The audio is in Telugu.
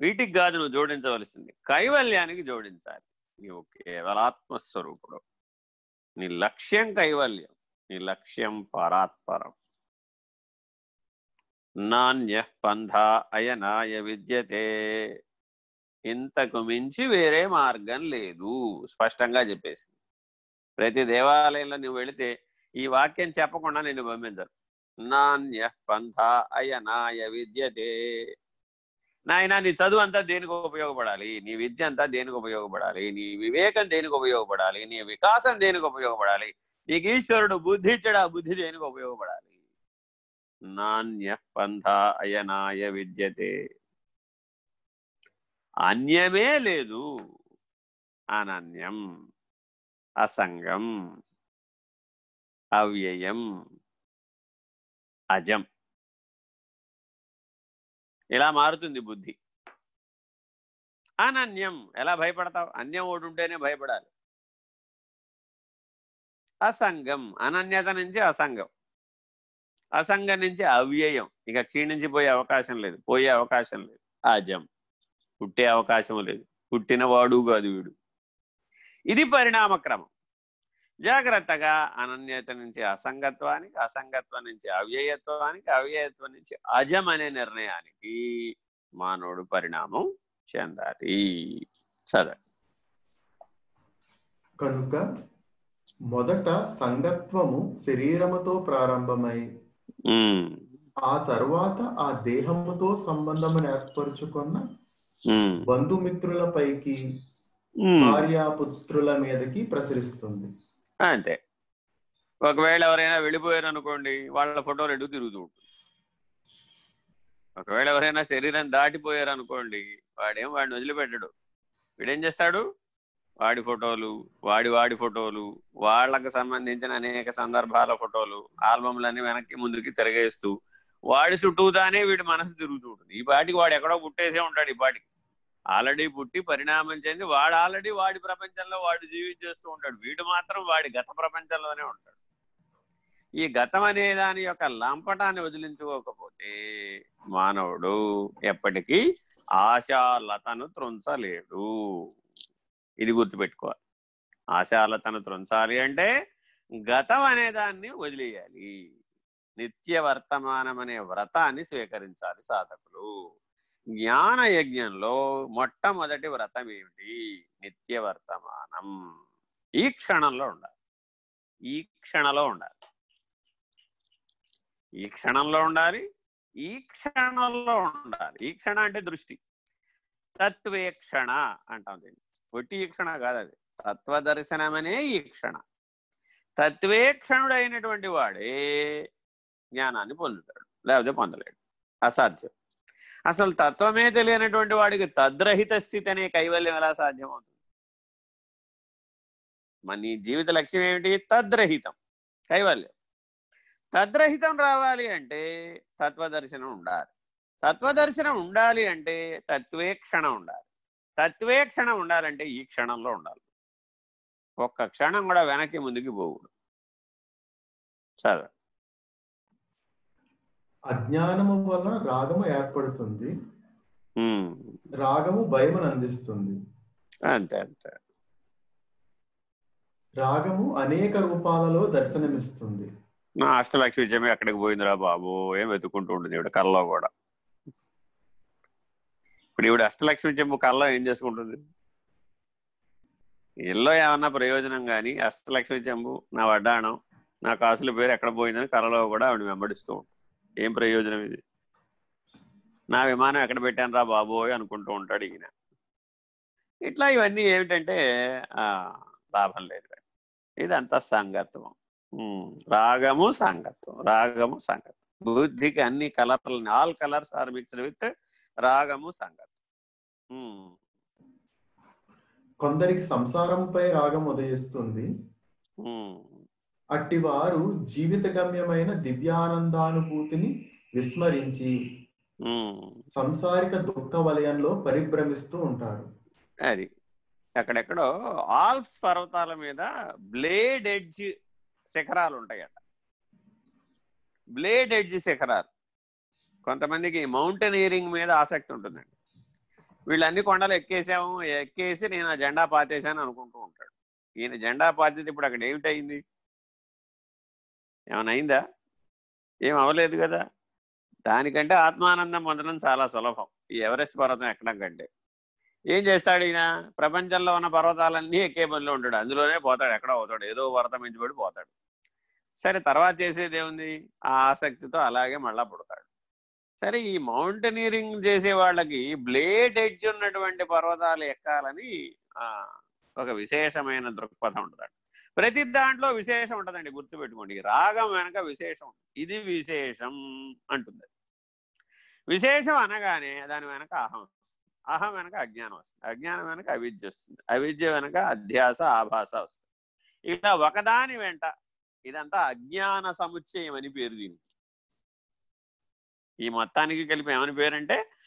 వీటికి కాదు నువ్వు జోడించవలసింది. కైవల్యానికి జోడించాలి. నీవు కేవల ఆత్మస్వరూపుడు. నీ లక్ష్యం కైవల్యం. నీ లక్ష్యం పరాత్పరం. నాణ్య పంథ అయనాయ విద్యతే. ఇంతకు మించి వేరే మార్గం లేదు. స్పష్టంగా చెప్పేసింది. ప్రతి దేవాలయంలో నువ్వు వెళితే ఈ వాక్యం చెప్పకుండా నేను పంపించరు. నాణ్య పంథ అయనాయ విద్యతే. నాయన నీ చదువు అంతా దేనికి ఉపయోగపడాలి? నీ విద్య అంతా దేనికి ఉపయోగపడాలి? నీ వివేకం దేనికి ఉపయోగపడాలి? నీ వికాసం దేనికి ఉపయోగపడాలి? నీకు ఈశ్వరుడు బుద్ధి ఇచ్చాడు ఆ బుద్ధి దేనికి ఉపయోగపడాలి? నాణ్య పంథ అయనాయ విద్యతే. అన్యమే లేదు. అనన్యం అసంగం అవ్యయం అజం. ఇలా మారుతుంది బుద్ధి. అనన్యం. ఎలా భయపడతావు? అన్యం ఒకటి ఉంటేనే భయపడాలి. అసంగం. అనన్యత నుంచి అసంగం. అసంగం నుంచి అవ్యయం. ఇక క్షీణించిపోయే అవకాశం లేదు. పోయే అవకాశం లేదు. అజం. పుట్టే అవకాశం లేదు. పుట్టినవాడు కాదు వీడు. ఇది పరిణామక్రమం. జాగ్రత్తగా అనన్యత నుంచి అసంగత్వానికి అసంగత్వం నుంచి అవ్యయత్వానికి అవ్యయత్వం నుంచి అజం అనే నిర్ణయానికి మానవుడు పరిణామం చెందాలి. చదవండి. కనుక మొదట సంగత్వము శరీరముతో ప్రారంభమై ఆ తరువాత ఆ దేహముతో సంబంధమును ఏర్పరచుకున్న బంధుమిత్రుల పైకి. భార్యాపుత్రుల మీదకి ప్రసరిస్తుంది. అంతే. ఒకవేళ ఎవరైనా వెళ్ళిపోయారు అనుకోండి వాళ్ళ ఫోటోలు రెండు తిరుగుతూ ఉంటుంది. ఒకవేళ ఎవరైనా శరీరం దాటిపోయారు అనుకోండి వాడేం వాడిని వదిలిపెట్టడు. వీడేం చేస్తాడు? వాడి ఫోటోలు వాడి వాడి ఫోటోలు వాళ్ళకు సంబంధించిన అనేక సందర్భాల ఫోటోలు ఆల్బమ్లన్నీ వెనక్కి ముందుకి తిరగేస్తూ వాడి చుట్టూతానే వీడి మనసు తిరుగుతూ ఉంటుంది. ఈ పాటికి వాడు ఎక్కడో పుట్టేసే ఉంటాడు ఈ పాటికి. ఆల్రెడీ పుట్టి పరిణామం చెంది వాడు ఆల్రెడీ వాడి ప్రపంచంలో వాడు జీవించేస్తూ ఉంటాడు. వీడు మాత్రం వాడి గత ప్రపంచంలోనే ఉంటాడు. ఈ గతం అనే దాని యొక్క లంపటాన్ని వదిలించుకోకపోతే మానవుడు ఎప్పటికీ ఆశాలతను త్రుంచలేడు. ఇది గుర్తుపెట్టుకోవాలి. ఆశాలతను త్రుంచాలి అంటే గతం అనే దాన్ని వదిలేయాలి. నిత్య వర్తమానం అనే వ్రతాన్ని స్వీకరించాలి సాధకులు. జ్ఞాన యజ్ఞంలో మొట్టమొదటి వ్రతం ఏమిటి? నిత్య వర్తమానం ఈ క్షణంలో ఉండాలి. ఈ క్షణంలో ఉండాలి. ఈ క్షణంలో ఉండాలి. ఈ క్షణంలో ఉండాలి. ఈ క్షణ అంటే దృష్టి. తత్వేక్షణ అంటాం దీన్ని. పొట్టి ఈ క్షణ కాదు అది. తత్వదర్శనమనే ఈ క్షణ. తత్వేక్షణుడైనటువంటి వాడే జ్ఞానాన్ని పొందుతాడు లేకపోతే పొందలేడు. అసాధ్యం. అసలు తత్వమే తెలియనటువంటి వాడికి తద్రహిత స్థితి అనే కైవల్యం ఎలా సాధ్యమవుతుంది? మన నీ జీవిత లక్ష్యం ఏమిటి? తద్రహితం. కైవల్యం. తద్రహితం రావాలి అంటే తత్వదర్శనం ఉండాలి. తత్వదర్శనం ఉండాలి అంటే తత్వే క్షణం ఉండాలి. తత్వే క్షణం ఉండాలంటే ఈ క్షణంలో ఉండాలి. ఒక్క క్షణం కూడా వెనక్కి ముందుకి పోకూడదు. చదువు అజ్ఞానము వలన రాగము ఏర్పడుతుంది. రాగము భయమును అందిస్తుంది. అంతే అంతే. రాగము అనేక రూపాలలో దర్శనమిస్తుంది. నా అష్టలక్ష్మి విజయమే ఎక్కడికి పోయిందిరా బాబు. ఏం వెతుక్కుంటూ ఉంటుంది ఈవిడ కల్లో కూడా. ఇప్పుడు ఈవిడ అష్టలక్ష్మి చెంపు కల్లో ఏం చేసుకుంటుంది? ఇల్లో ఏమన్నా ప్రయోజనం కానీ అష్టలక్ష్మి చెంబు నా వడ్డాణం నా కాసుల పేరు ఎక్కడ పోయిందని కలలో కూడా ఆవిడ వెంబడిస్తూ ఉంటుంది. ఏం ప్రయోజనం ఇది? నా విమానం ఎక్కడ పెట్టాను రా బాబోయ్ అనుకుంటూ ఉంటాడు ఈయన. ఇట్లా ఇవన్నీ ఏమిటంటే ఆ, లాభం లేదు ఇదంతా సంగత్వం. రాగము సంగత్వం. రాగము సంగత్వం. బుద్ధికి అన్ని కలర్లు all colours are mixed with రాగము సంగత్వం. ఉమ్, కొందరికి సంసారంపై రాగం ఉదయిస్తుంది. అట్టివారు జీవిత గమ్యమైన దివ్యానందానుభూతిని విస్మరించి. సంసారిక దుఃఖ వలయంలో పరిభ్రమిస్తూ ఉంటారు. అది అక్కడెక్కడో ఆల్ప్స్ పర్వతాల మీద బ్లేడ్ ఎడ్జ్ శిఖరాలు ఉంటాయట బ్లేడ్ ఎడ్జ్ శిఖరాలు. కొంతమందికి మౌంటైనీరింగ్ మీద ఆసక్తి ఉంటుందండి. వీళ్ళన్ని కొండలు ఎక్కేసాము ఎక్కేసి నేను ఆ జెండా పాతేశాను అనుకుంటూ ఉంటాడు. ఈయన జెండా పాతేది ఇప్పుడు అక్కడ ఏమిటయింది? ఏమైనా అయిందా? ఏం అవ్వలేదు కదా. దానికంటే ఆత్మానందం పొందడం చాలా సులభం. ఈ ఎవరెస్ట్ పర్వతం ఎక్కడం కంటే. ఏం చేస్తాడు ఈయన? ప్రపంచంలో ఉన్న పర్వతాలన్నీ ఎక్కే పనిలో ఉంటాడు. అందులోనే పోతాడు. ఎక్కడ అవుతాడు ఏదో పర్వతం మించిపడి పోతాడు. సరే తర్వాత చేసేది ఏముంది? ఆ ఆసక్తితో అలాగే మళ్ళా పుడతాడు. సరే ఈ మౌంటనీరింగ్ చేసే వాళ్ళకి బ్లేడ్ ఎడ్జ్ ఉన్నటువంటి పర్వతాలు ఎక్కాలని ఒక విశేషమైన దృక్పథం ఉంటుంది ప్రతి దాంట్లో విశేషం ఉంటుందండి గుర్తుపెట్టుకోండి. రాగం వెనక విశేషం ఇది విశేషం అంటుంది. విశేషం అనగానే దాని వెనక అహం అహం వెనక అజ్ఞానం వస్తుంది. అజ్ఞానం వెనక అవిద్య వస్తుంది. అవిద్య వెనక అధ్యాస ఆభాస వస్తుంది. ఇలా ఒకదాని వెంట ఇదంతా అజ్ఞాన సముచ్చయం అని పేరు దీనికి. ఈ మొత్తానికి కలిపి ఏమని పేరంటే